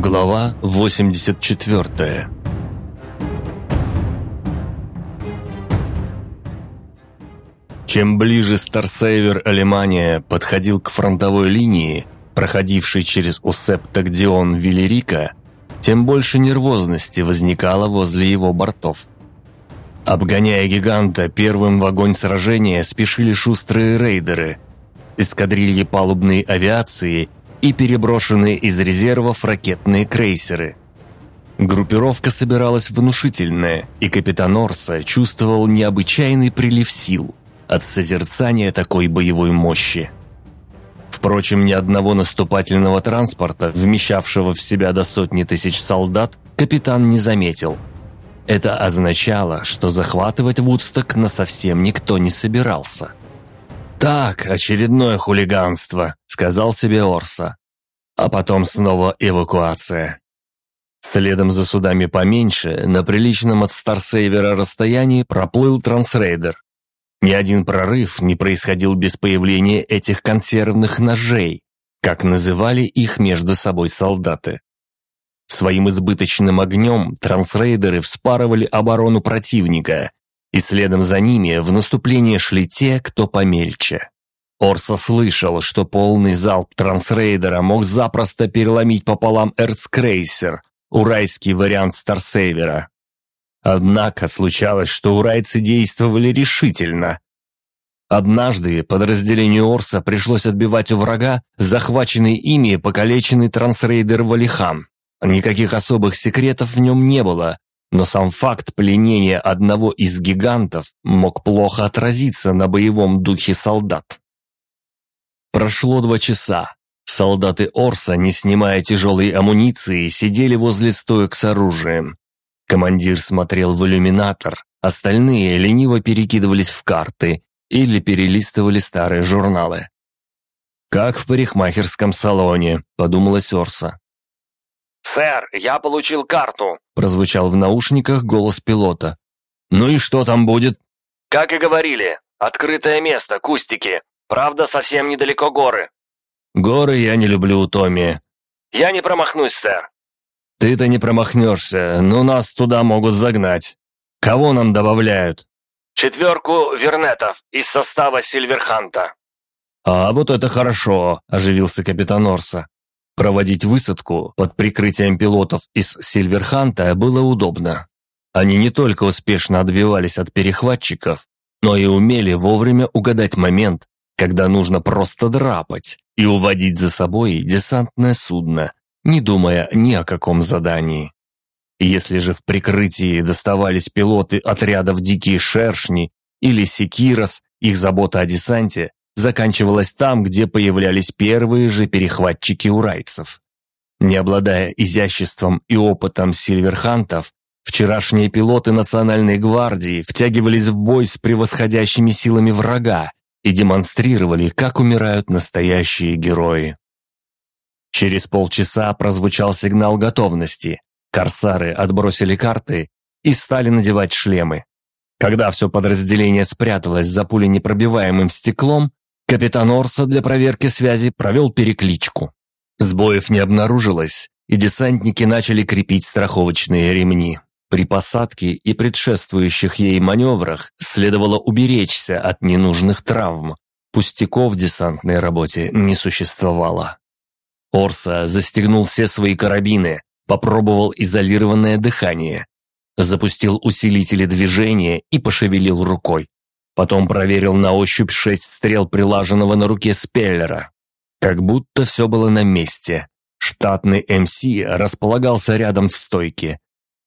Глава 84 Чем ближе Старсейвер Алемания подходил к фронтовой линии, проходившей через Усептагдион Виллерика, тем больше нервозности возникало возле его бортов. Обгоняя гиганта, первым в огонь сражения спешили шустрые рейдеры, эскадрильи палубной авиации и переброшенные из резервов ракетные крейсеры. Группировка собиралась внушительная, и капитан Орса чувствовал необычайный прилив сил от созерцания такой боевой мощи. Впрочем, ни одного наступательного транспорта, вмещавшего в себя до сотни тысяч солдат, капитан не заметил. Это означало, что захватывать Вудсток насовсем никто не собирался. «Так, очередное хулиганство», — сказал себе Орса. А потом снова эвакуация. Следом за судами поменьше, на приличном от Старсейвера расстоянии проплыл трансрейдер. Ни один прорыв не происходил без появления этих консервных ножей, как называли их между собой солдаты. Своим избыточным огнем трансрейдеры вспарывали оборону противника, и следом за ними в наступление шли те, кто помельче. Орса слышал, что полный залп трансрейдера мог запросто переломить пополам эрцкрейсер, урайский вариант Старсейвера. Однако случалось, что урайцы действовали решительно. Однажды подразделению Орса пришлось отбивать у врага захваченный ими покалеченный трансрейдер Валихан. Никаких особых секретов в нем не было, но сам факт пленения одного из гигантов мог плохо отразиться на боевом духе солдат. Прошло два часа. Солдаты Орса, не снимая тяжелой амуниции, сидели возле стоек с оружием. Командир смотрел в иллюминатор, остальные лениво перекидывались в карты или перелистывали старые журналы. «Как в парикмахерском салоне», — подумалась Орса. «Сэр, я получил карту», — прозвучал в наушниках голос пилота. «Ну и что там будет?» «Как и говорили, открытое место, кустики. Правда, совсем недалеко горы». «Горы я не люблю, Томми». «Я не промахнусь, сэр». «Ты-то не промахнешься, но нас туда могут загнать. Кого нам добавляют?» «Четверку вернетов из состава Сильверханта». «А вот это хорошо», – оживился капитан Орса. Проводить высадку под прикрытием пилотов из Сильверханта было удобно. Они не только успешно отбивались от перехватчиков, но и умели вовремя угадать момент, когда нужно просто драпать и уводить за собой десантное судно, не думая ни о каком задании. Если же в прикрытии доставались пилоты отрядов «Дикие шершни» или «Секирос», их забота о десанте заканчивалась там, где появлялись первые же перехватчики урайцев. Не обладая изяществом и опытом сильверхантов, вчерашние пилоты Национальной гвардии втягивались в бой с превосходящими силами врага и демонстрировали, как умирают настоящие герои. Через полчаса прозвучал сигнал готовности. Корсары отбросили карты и стали надевать шлемы. Когда все подразделение спряталось за пуленепробиваемым стеклом, Капитан Орса для проверки связи провел перекличку. Сбоев не обнаружилось, и десантники начали крепить страховочные ремни. При посадке и предшествующих ей маневрах следовало уберечься от ненужных травм. Пустяков в десантной работе не существовало. Орса застегнул все свои карабины, попробовал изолированное дыхание, запустил усилители движения и пошевелил рукой. Потом проверил на ощупь шесть стрел прилаженного на руке спеллера. Как будто все было на месте. Штатный МС располагался рядом в стойке.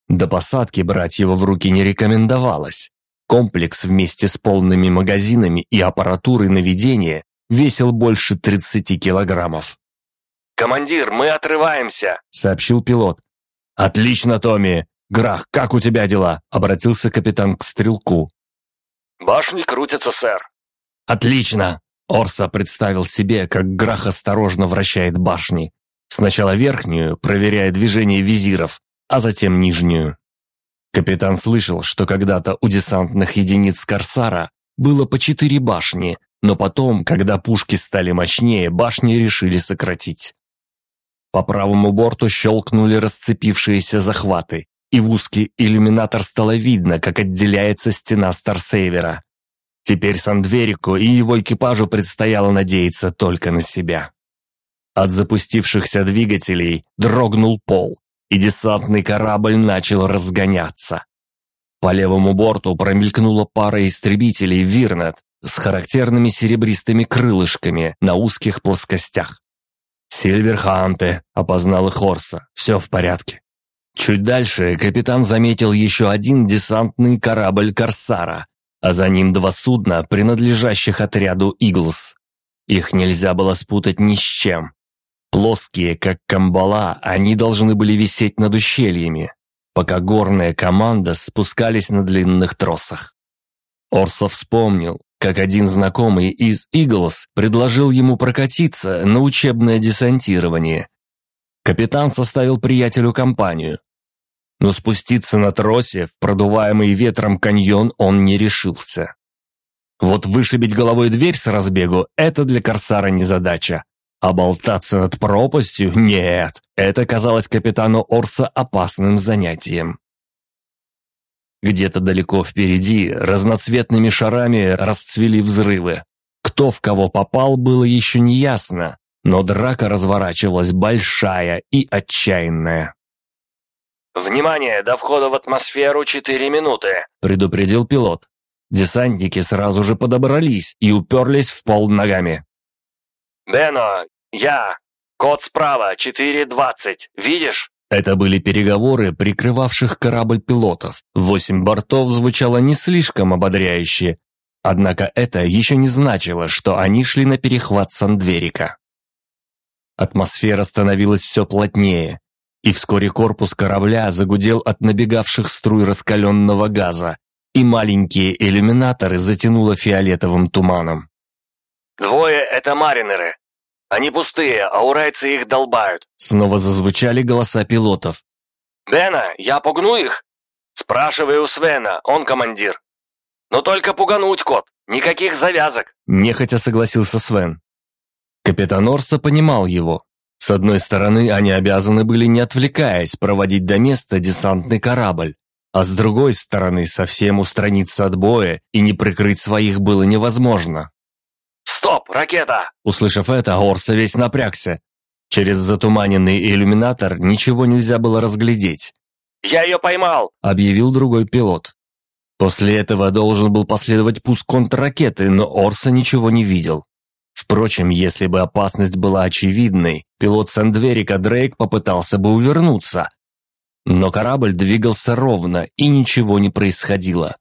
До посадки брать его в руки не рекомендовалось. Комплекс вместе с полными магазинами и аппаратурой наведения весил больше 30 килограммов. «Командир, мы отрываемся», — сообщил пилот. «Отлично, Томми! Грах, как у тебя дела?» — обратился капитан к стрелку. «Башни крутятся, сэр». «Отлично!» Орса представил себе, как Грах осторожно вращает башни. Сначала верхнюю, проверяя движение визиров, а затем нижнюю. Капитан слышал, что когда-то у десантных единиц Корсара было по четыре башни, но потом, когда пушки стали мощнее, башни решили сократить. По правому борту щелкнули расцепившиеся захваты, и в узкий иллюминатор стало видно, как отделяется стена Старсейвера. Теперь Сандверику и его экипажу предстояло надеяться только на себя. От запустившихся двигателей дрогнул пол, и десантный корабль начал разгоняться. По левому борту промелькнула пара истребителей «Вирнет» с характерными серебристыми крылышками на узких плоскостях. «Сильверханты», — опознал их Орса, — «все в порядке». Чуть дальше капитан заметил еще один десантный корабль «Корсара», а за ним два судна, принадлежащих отряду «Иглс». Их нельзя было спутать ни с чем. Плоские, как камбала, они должны были висеть над ущельями, пока горная команда спускались на длинных тросах. Орсов вспомнил, как один знакомый из «Иглс» предложил ему прокатиться на учебное десантирование. Капитан составил приятелю компанию. Но спуститься на тросе в продуваемый ветром каньон он не решился. Вот вышибить головой дверь с разбегу – это для Корсара не задача. А болтаться над пропастью – нет. Это казалось капитану Орса опасным занятием. Где-то далеко впереди разноцветными шарами расцвели взрывы. Кто в кого попал, было еще не ясно, но драка разворачивалась большая и отчаянная. «Внимание! До входа в атмосферу 4 минуты!» – предупредил пилот. Десантники сразу же подобрались и уперлись в пол ногами. «Бено, я. Код справа, 4.20. Видишь?» Это были переговоры прикрывавших корабль пилотов. Восемь бортов звучало не слишком ободряюще. Однако это еще не значило, что они шли на перехват Сандверика. Атмосфера становилась все плотнее, и вскоре корпус корабля загудел от набегавших струй раскаленного газа, и маленькие иллюминаторы затянуло фиолетовым туманом. «Двое — это маринеры. Они пустые, а урайцы их долбают». Снова зазвучали голоса пилотов. «Бена, я пугну их?» «Спрашивай у Свена, он командир». «Но только пугануть, кот, никаких завязок». Нехотя согласился Свен. Капитан Орса понимал его. С одной стороны, они обязаны были, не отвлекаясь, проводить до места десантный корабль, а с другой стороны, совсем устраниться от боя и не прикрыть своих было невозможно. «Стоп, ракета!» Услышав это, Орса весь напрягся. Через затуманенный иллюминатор ничего нельзя было разглядеть. «Я ее поймал!» – объявил другой пилот. После этого должен был последовать пуск контрракеты, но Орса ничего не видел. Впрочем, если бы опасность была очевидной, пилот Сандверика Дрейк попытался бы увернуться. Но корабль двигался ровно, и ничего не происходило.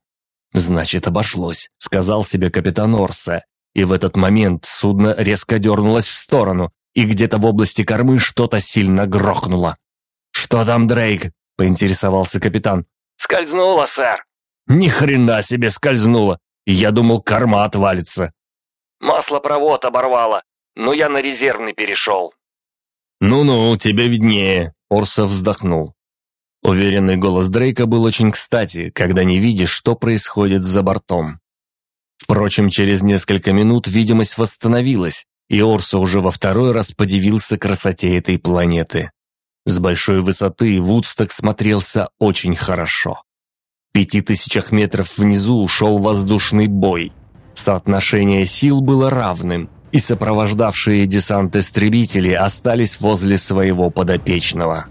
«Значит, обошлось», — сказал себе капитан Орса. И в этот момент судно резко дернулось в сторону, и где-то в области кормы что-то сильно грохнуло. «Что там, Дрейк?» — поинтересовался капитан. «Скользнуло, сэр». «Ни хрена себе скользнуло! Я думал, корма отвалится». Маслопровод оборвало, но я на резервный перешел». «Ну-ну, тебе виднее», — Орсов вздохнул. Уверенный голос Дрейка был очень кстати, когда не видишь, что происходит за бортом. Впрочем, через несколько минут видимость восстановилась, и Орсо уже во второй раз подивился красоте этой планеты. С большой высоты Вудсток смотрелся очень хорошо. В пяти тысячах метров внизу ушел воздушный бой, Соотношение сил было равным, и сопровождавшие десант истребители остались возле своего подопечного.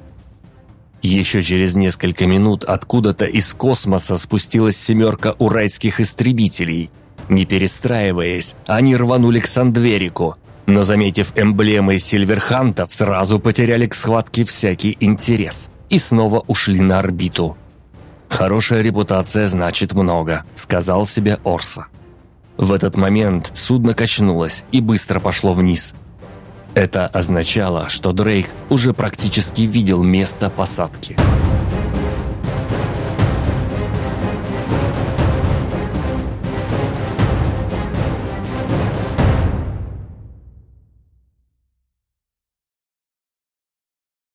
Еще через несколько минут откуда-то из космоса спустилась семерка урайских истребителей. Не перестраиваясь, они рванули к Сандверику, но, заметив эмблемы Сильверхантов, сразу потеряли к схватке всякий интерес и снова ушли на орбиту. «Хорошая репутация значит много», — сказал себе Орса. В этот момент судно качнулось и быстро пошло вниз. Это означало, что Дрейк уже практически видел место посадки.